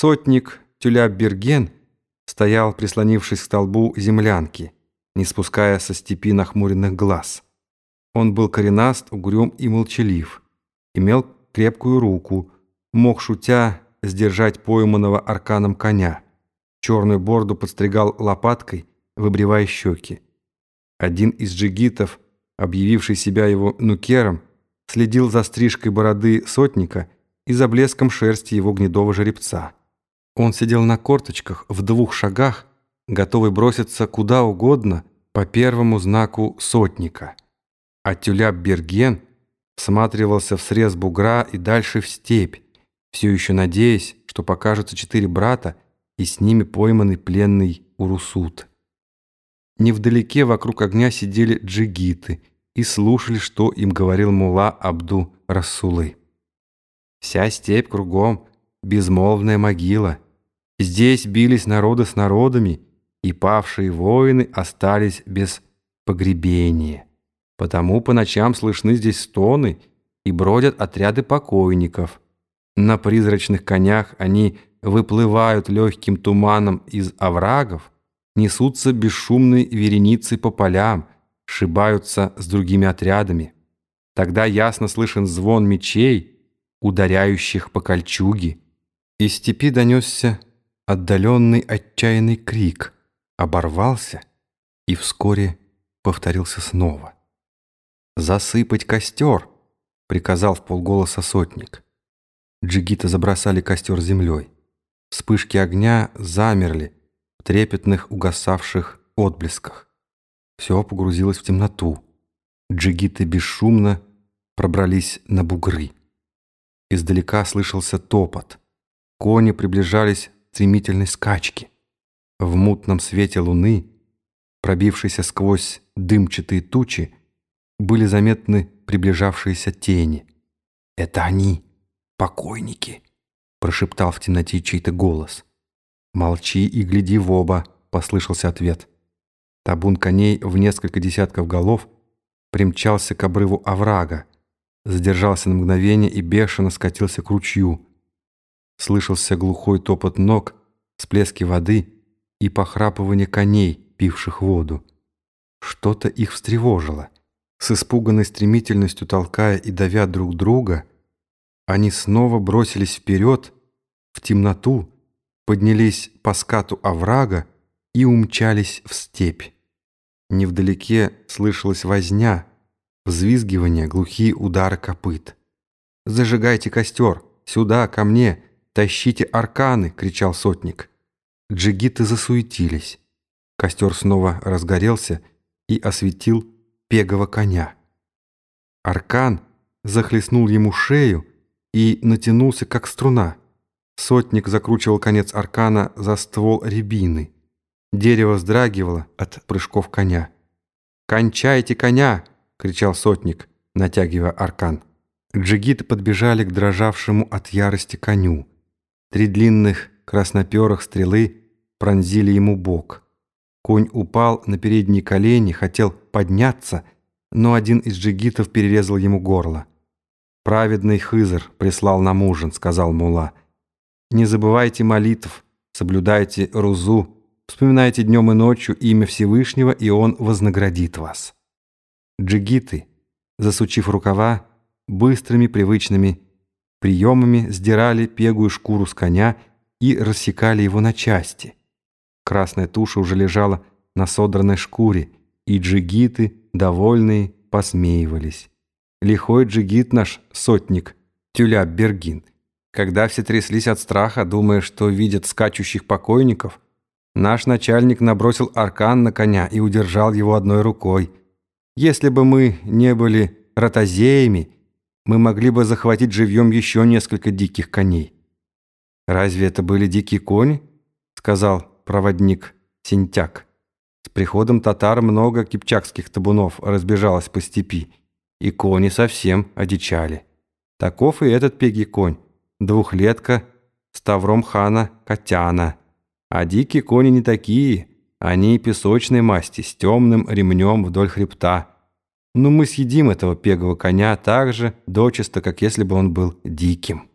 Сотник Тюля-Берген стоял, прислонившись к столбу землянки, не спуская со степи нахмуренных глаз. Он был коренаст, угрюм и молчалив, имел крепкую руку, мог, шутя, сдержать пойманного арканом коня. Черную борду подстригал лопаткой, выбривая щеки. Один из джигитов, объявивший себя его нукером, следил за стрижкой бороды сотника и за блеском шерсти его гнедого жеребца. Он сидел на корточках в двух шагах, готовый броситься куда угодно по первому знаку сотника. А Тюля Берген всматривался в срез бугра и дальше в степь, все еще надеясь, что покажутся четыре брата и с ними пойманный пленный Урусут. Невдалеке вокруг огня сидели джигиты и слушали, что им говорил мула Абду Расулы. Вся степь кругом — безмолвная могила. Здесь бились народы с народами, и павшие воины остались без погребения. Потому по ночам слышны здесь стоны и бродят отряды покойников. На призрачных конях они выплывают легким туманом из оврагов, несутся бесшумной вереницей по полям, сшибаются с другими отрядами. Тогда ясно слышен звон мечей, ударяющих по кольчуге. Из степи донесся отдаленный отчаянный крик, оборвался и вскоре повторился снова. «Засыпать костер!» — приказал в полголоса сотник. Джигиты забросали костер землей. Вспышки огня замерли в трепетных угасавших отблесках. Все погрузилось в темноту. Джигиты бесшумно пробрались на бугры. Издалека слышался топот. Кони приближались стремительной скачке. В мутном свете луны, пробившейся сквозь дымчатые тучи, были заметны приближавшиеся тени. «Это они, покойники!» — прошептал в темноте чей-то голос. «Молчи и гляди в оба!» — послышался ответ. Табун коней в несколько десятков голов примчался к обрыву оврага, задержался на мгновение и бешено скатился к ручью. Слышался глухой топот ног, всплески воды и похрапывание коней, пивших воду. Что-то их встревожило. С испуганной стремительностью толкая и давя друг друга, они снова бросились вперед, в темноту, поднялись по скату оврага и умчались в степь. Невдалеке слышалась возня, взвизгивание, глухие удары копыт. «Зажигайте костер! Сюда, ко мне! Тащите арканы!» — кричал сотник. Джигиты засуетились. Костер снова разгорелся и осветил пегого коня. Аркан захлестнул ему шею и натянулся, как струна. Сотник закручивал конец аркана за ствол рябины. Дерево вздрагивало от прыжков коня. «Кончайте коня!» — кричал сотник, натягивая аркан. Джигиты подбежали к дрожавшему от ярости коню. Три длинных красноперых стрелы пронзили ему бок. Конь упал на передние колени, хотел подняться, но один из джигитов перерезал ему горло. «Праведный Хызр прислал нам ужин», — сказал Мула. «Не забывайте молитв, соблюдайте рузу, вспоминайте днем и ночью имя Всевышнего, и Он вознаградит вас». Джигиты, засучив рукава, быстрыми привычными приемами сдирали пегую шкуру с коня и рассекали его на части. Красная туша уже лежала на содранной шкуре, и джигиты, довольные, посмеивались. Лихой джигит наш, сотник, Тюля Бергин. Когда все тряслись от страха, думая, что видят скачущих покойников, наш начальник набросил аркан на коня и удержал его одной рукой. Если бы мы не были ротозеями, мы могли бы захватить живьем еще несколько диких коней. «Разве это были дикие кони?» — сказал проводник Синтяк. С приходом татар много кипчакских табунов разбежалось по степи, и кони совсем одичали. Таков и этот пегий конь, двухлетка Ставром хана Котяна. А дикие кони не такие, они песочной масти, с темным ремнем вдоль хребта. Но ну, мы съедим этого пегого коня так же, дочисто, как если бы он был диким.